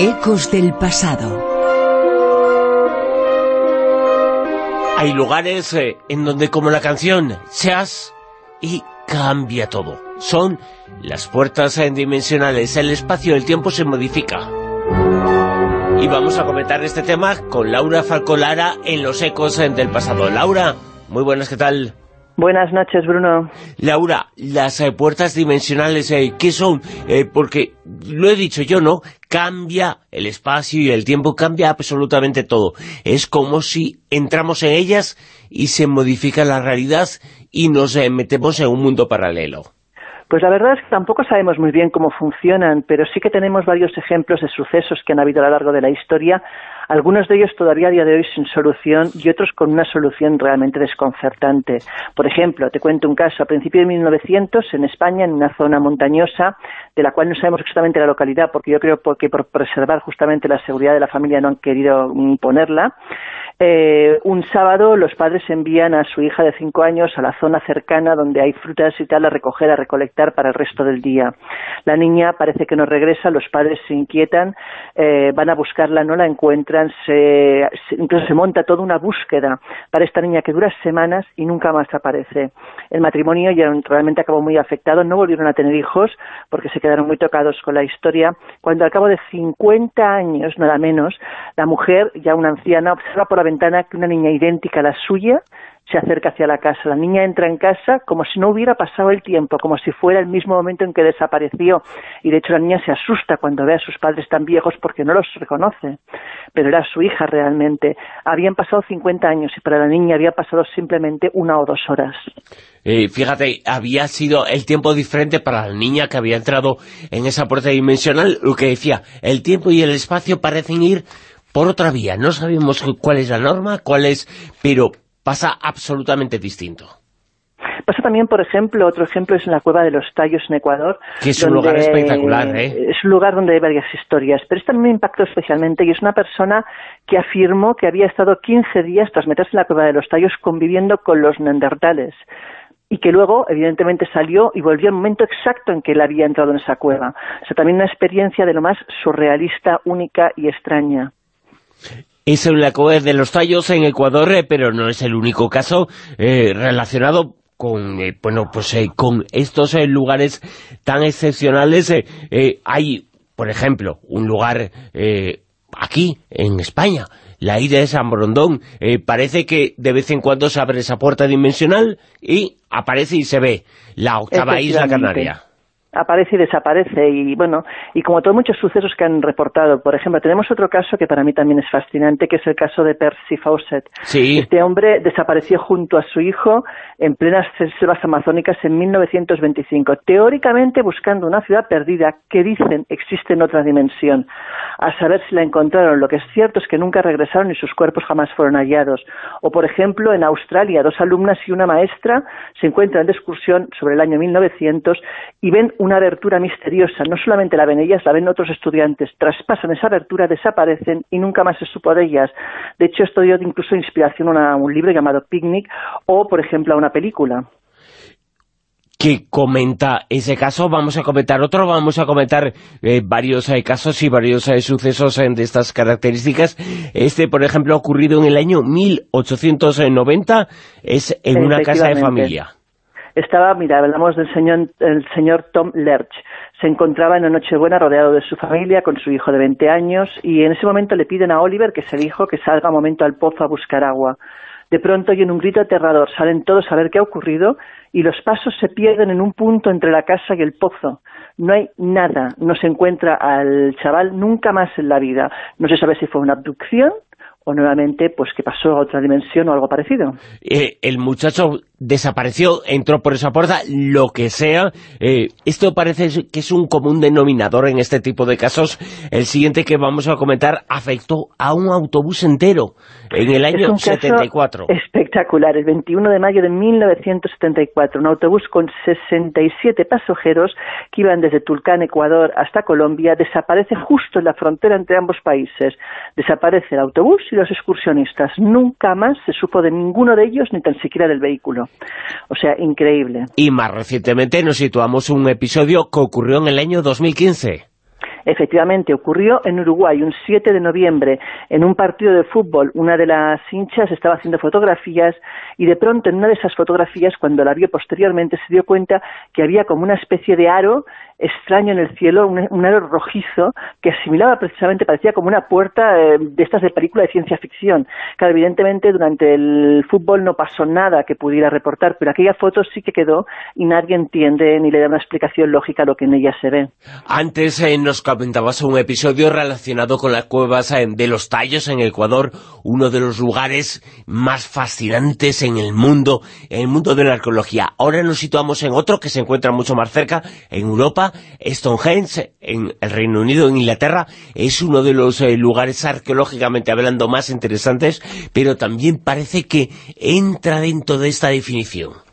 Ecos del pasado. Hay lugares eh, en donde, como la canción, seas y cambia todo. Son las puertas dimensionales, el espacio, el tiempo se modifica. Y vamos a comentar este tema con Laura Falcolara en Los Ecos del Pasado. Laura, muy buenas, ¿qué tal? Buenas noches, Bruno. Laura, las eh, puertas dimensionales, eh, ¿qué son? Eh, porque, lo he dicho yo, ¿no? Cambia el espacio y el tiempo, cambia absolutamente todo. Es como si entramos en ellas y se modifica la realidad y nos metemos en un mundo paralelo. Pues la verdad es que tampoco sabemos muy bien cómo funcionan, pero sí que tenemos varios ejemplos de sucesos que han habido a lo largo de la historia, algunos de ellos todavía a día de hoy sin solución y otros con una solución realmente desconcertante. Por ejemplo, te cuento un caso, a principios de 1900 en España, en una zona montañosa, de la cual no sabemos exactamente la localidad, porque yo creo que por preservar justamente la seguridad de la familia no han querido ponerla, eh, un sábado los padres envían a su hija de cinco años a la zona cercana donde hay frutas y tal a recoger, a recolectar para el resto del día. La niña parece que no regresa, los padres se inquietan, eh, van a buscarla, no la encuentran, se, se monta toda una búsqueda para esta niña que dura semanas y nunca más aparece. El matrimonio ya realmente acabó muy afectado, no volvieron a tener hijos porque se quedaron muy tocados con la historia, cuando al cabo de 50 años, nada menos, la mujer, ya una anciana, observa por la ventana que una niña idéntica a la suya se acerca hacia la casa. La niña entra en casa como si no hubiera pasado el tiempo, como si fuera el mismo momento en que desapareció. Y de hecho la niña se asusta cuando ve a sus padres tan viejos porque no los reconoce. Pero era su hija realmente. Habían pasado 50 años y para la niña había pasado simplemente una o dos horas. Eh, fíjate, había sido el tiempo diferente para la niña que había entrado en esa puerta dimensional. Lo que decía, el tiempo y el espacio parecen ir por otra vía. No sabemos cuál es la norma, cuál es, pero pasa absolutamente distinto. Pasa también, por ejemplo, otro ejemplo es en la Cueva de los Tallos en Ecuador. Que es un lugar espectacular, ¿eh? Es un lugar donde hay varias historias, pero esta me impactó especialmente y es una persona que afirmó que había estado 15 días tras meterse en la Cueva de los Tallos conviviendo con los neandertales y que luego, evidentemente, salió y volvió al momento exacto en que él había entrado en esa cueva. O sea, también una experiencia de lo más surrealista, única y extraña. Es la cueva de los tallos en Ecuador, eh, pero no es el único caso eh, relacionado con eh, bueno pues con estos lugares tan excepcionales hay por ejemplo un lugar aquí en España la isla de San Brondón parece que de vez en cuando se abre esa puerta dimensional y aparece y se ve la octava isla canaria aparece y desaparece y bueno, y como todos muchos sucesos que han reportado, por ejemplo, tenemos otro caso que para mí también es fascinante, que es el caso de Percy Fawcett. Este hombre desapareció junto a su hijo en plenas selvas amazónicas en 1925, teóricamente buscando una ciudad perdida que dicen existe en otra dimensión, a saber si la encontraron. Lo que es cierto es que nunca regresaron y sus cuerpos jamás fueron hallados. O por ejemplo, en Australia, dos alumnas y una maestra se encuentran de excursión sobre el año 1900 y ven una abertura misteriosa. No solamente la ven ellas, la ven otros estudiantes. Traspasan esa abertura, desaparecen y nunca más se supo de ellas. De hecho, esto dio incluso inspiración a un libro llamado Picnic o, por ejemplo, a una película que comenta ese caso, vamos a comentar otro, vamos a comentar eh, varios eh, casos y varios eh, sucesos de estas características. Este, por ejemplo, ha ocurrido en el año 1890, es en una casa de familia estaba, mira, hablamos del señor, el señor Tom Lerch. Se encontraba en la Nochebuena rodeado de su familia, con su hijo de 20 años, y en ese momento le piden a Oliver, que es el hijo, que salga un momento al pozo a buscar agua. De pronto oyen un grito aterrador, salen todos a ver qué ha ocurrido, y los pasos se pierden en un punto entre la casa y el pozo. No hay nada, no se encuentra al chaval nunca más en la vida. No se sabe si fue una abducción o nuevamente pues que pasó a otra dimensión o algo parecido. Eh, el muchacho desapareció, entró por esa puerta, lo que sea. Eh, esto parece que es un común denominador en este tipo de casos. El siguiente que vamos a comentar afectó a un autobús entero en el año es 74. espectacular, el 21 de mayo de 1974, un autobús con 67 pasajeros que iban desde Tulcán, Ecuador, hasta Colombia, desaparece justo en la frontera entre ambos países. Desaparece el autobús y los excursionistas. Nunca más se supo de ninguno de ellos, ni tan siquiera del vehículo. O sea, increíble. Y más recientemente nos situamos un episodio que ocurrió en el año 2015. Efectivamente, ocurrió en Uruguay un 7 de noviembre, en un partido de fútbol. Una de las hinchas estaba haciendo fotografías y de pronto en una de esas fotografías, cuando la vio posteriormente, se dio cuenta que había como una especie de aro extraño en el cielo, un, aro rojizo que asimilaba precisamente, parecía como una puerta eh, de estas de película de ciencia ficción. Claro, evidentemente durante el fútbol no pasó nada que pudiera reportar, pero aquella foto sí que quedó y nadie entiende ni le da una explicación lógica a lo que en ella se ve. Antes eh, nos comentabas un episodio relacionado con las cuevas eh, de los Tallos en Ecuador, uno de los lugares más fascinantes en el mundo, en el mundo de la arqueología. Ahora nos situamos en otro que se encuentra mucho más cerca, en Europa, Stonehenge, en el Reino Unido, en Inglaterra, es uno de los eh, lugares arqueológicamente hablando más interesantes, pero también parece que entra dentro de esta definición.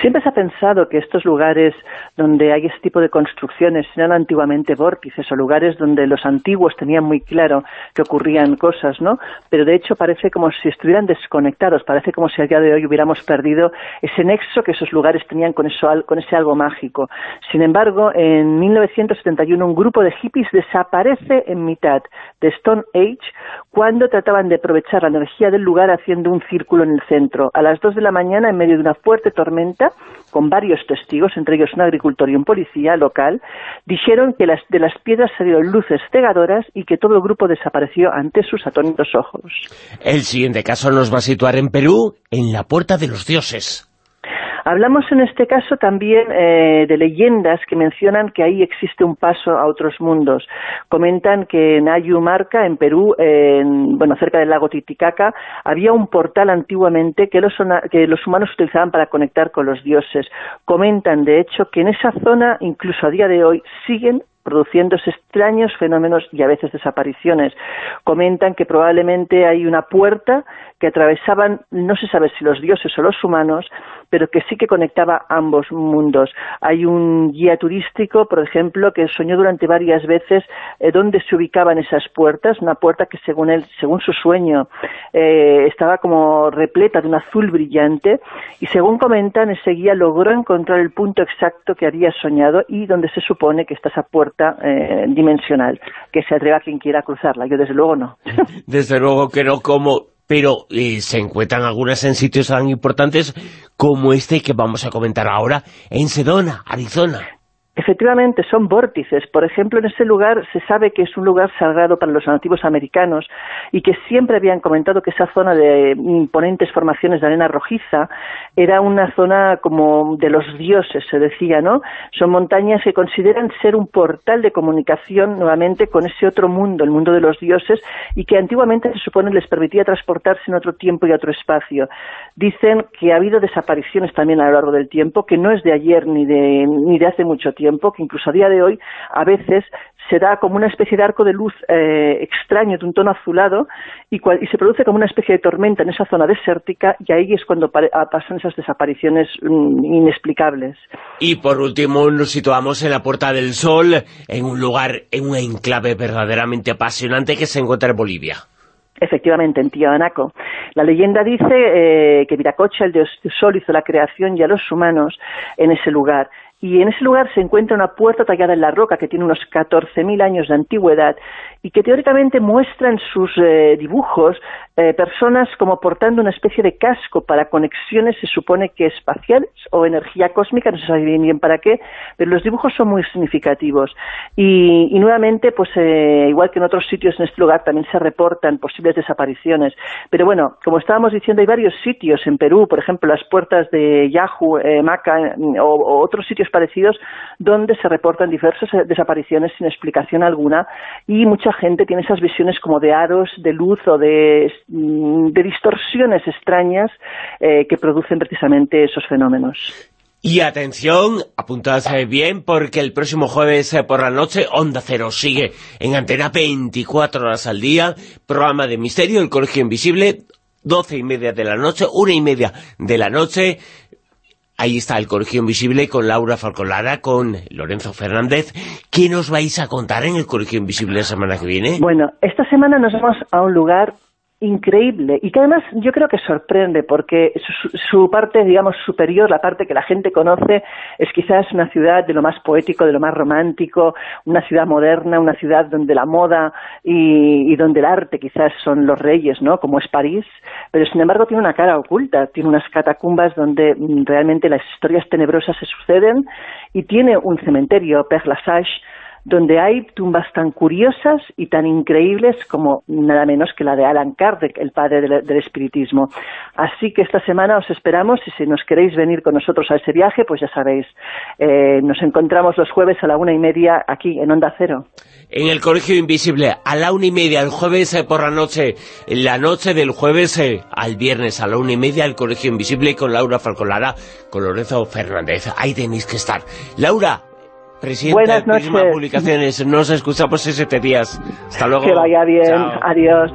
Siempre se ha pensado que estos lugares donde hay este tipo de construcciones eran antiguamente vórtices o lugares donde los antiguos tenían muy claro que ocurrían cosas, ¿no? Pero de hecho parece como si estuvieran desconectados, parece como si a día de hoy hubiéramos perdido ese nexo que esos lugares tenían con, eso, con ese algo mágico. Sin embargo, en 1971 un grupo de hippies desaparece en mitad de Stone Age cuando trataban de aprovechar la energía del lugar haciendo un círculo en el centro. A las dos de la mañana, en medio de una fuerte tormenta, con varios testigos, entre ellos un agricultor y un policía local, dijeron que de las piedras salieron luces cegadoras y que todo el grupo desapareció ante sus atónitos ojos. El siguiente caso nos va a situar en Perú, en la Puerta de los Dioses. Hablamos en este caso también eh, de leyendas que mencionan que ahí existe un paso a otros mundos. Comentan que en Ayumarca, en Perú, bueno, cerca del lago Titicaca, había un portal antiguamente que los, que los humanos utilizaban para conectar con los dioses. Comentan, de hecho, que en esa zona, incluso a día de hoy, siguen produciéndose extraños fenómenos y a veces desapariciones. Comentan que probablemente hay una puerta que atravesaban, no se sabe si los dioses o los humanos, pero que sí que conectaba ambos mundos. Hay un guía turístico, por ejemplo, que soñó durante varias veces eh, dónde se ubicaban esas puertas, una puerta que según él, según su sueño, eh, estaba como repleta de un azul brillante, y según comentan, ese guía logró encontrar el punto exacto que había soñado y donde se supone que está esa puerta eh, dimensional, que se atreva quien quiera cruzarla. Yo desde luego no. Desde luego que no, como pero eh, se encuentran algunas en sitios tan importantes como este que vamos a comentar ahora, en Sedona, Arizona. Efectivamente, son vórtices. Por ejemplo, en ese lugar se sabe que es un lugar sagrado para los nativos americanos y que siempre habían comentado que esa zona de imponentes formaciones de arena rojiza era una zona como de los dioses, se decía, ¿no? Son montañas que consideran ser un portal de comunicación nuevamente con ese otro mundo, el mundo de los dioses, y que antiguamente se supone les permitía transportarse en otro tiempo y otro espacio. Dicen que ha habido desapariciones también a lo largo del tiempo, que no es de ayer ni de, ni de hace mucho tiempo, que incluso a día de hoy a veces se da como una especie de arco de luz eh, extraño de un tono azulado y, se produce como una especie de tormenta en esa zona desértica y ahí es cuando ah, pasan esas desapariciones mm, inexplicables. Y por último nos situamos en la Puerta del Sol, en un lugar, en un enclave verdaderamente apasionante que se encuentra en Bolivia. Efectivamente, en Tiahuanaco. La leyenda dice eh, que Viracocha, el dios sol, hizo la creación y a los humanos en ese lugar y en ese lugar se encuentra una puerta tallada en la roca que tiene unos 14.000 años de antigüedad y que teóricamente muestra en sus eh, dibujos eh, personas como portando una especie de casco para conexiones, se supone que espaciales o energía cósmica, no se sabe bien, para qué, pero los dibujos son muy significativos. Y, nuevamente, pues eh, igual que en otros sitios en este lugar, también se reportan posibles desapariciones. Pero bueno, como estábamos diciendo, hay varios sitios en Perú, por ejemplo, las puertas de Yahoo, Maca o otros sitios parecidos donde se reportan diversas eh, desapariciones sin explicación alguna y mucha gente tiene esas visiones como de aros de luz o de, mm, distorsiones extrañas eh, que producen precisamente esos fenómenos. Y atención, apuntad bien, porque el próximo jueves eh, por la noche, Onda Cero sigue en antena 24 horas al día, programa de misterio, El Colegio Invisible, doce y media de la noche, una y media de la noche, Ahí está el Colegio Invisible con Laura Falcolara, con Lorenzo Fernández. ¿Qué nos vais a contar en el Colegio Invisible la semana que viene? Bueno, esta semana nos vamos a un lugar increíble y que además yo creo que sorprende porque su, parte, digamos, superior, la parte que la gente conoce, es quizás una ciudad de lo más poético, de lo más romántico, una ciudad moderna, una ciudad donde la moda y, donde el arte quizás son los reyes, ¿no? Como es París, pero sin embargo tiene una cara oculta, tiene unas catacumbas donde mm, realmente las historias tenebrosas se suceden y tiene un cementerio, Père Lachaise, donde hay tumbas tan curiosas y tan increíbles como nada menos que la de Alan Kardec, el padre del, espiritismo. Así que esta semana os esperamos y si nos queréis venir con nosotros a ese viaje, pues ya sabéis, eh, nos encontramos los jueves a la una y media aquí en Onda Cero. En el Colegio Invisible, a la una y media, el jueves eh, por la noche, la noche del jueves eh, al viernes, a la una y media, el Colegio Invisible con Laura Falcolara, con Lorenzo Fernández. Ahí tenéis que estar. Laura, Presidenta Buenas de Publicaciones, nos escuchamos en siete días. Hasta luego. Que vaya bien. Adiós.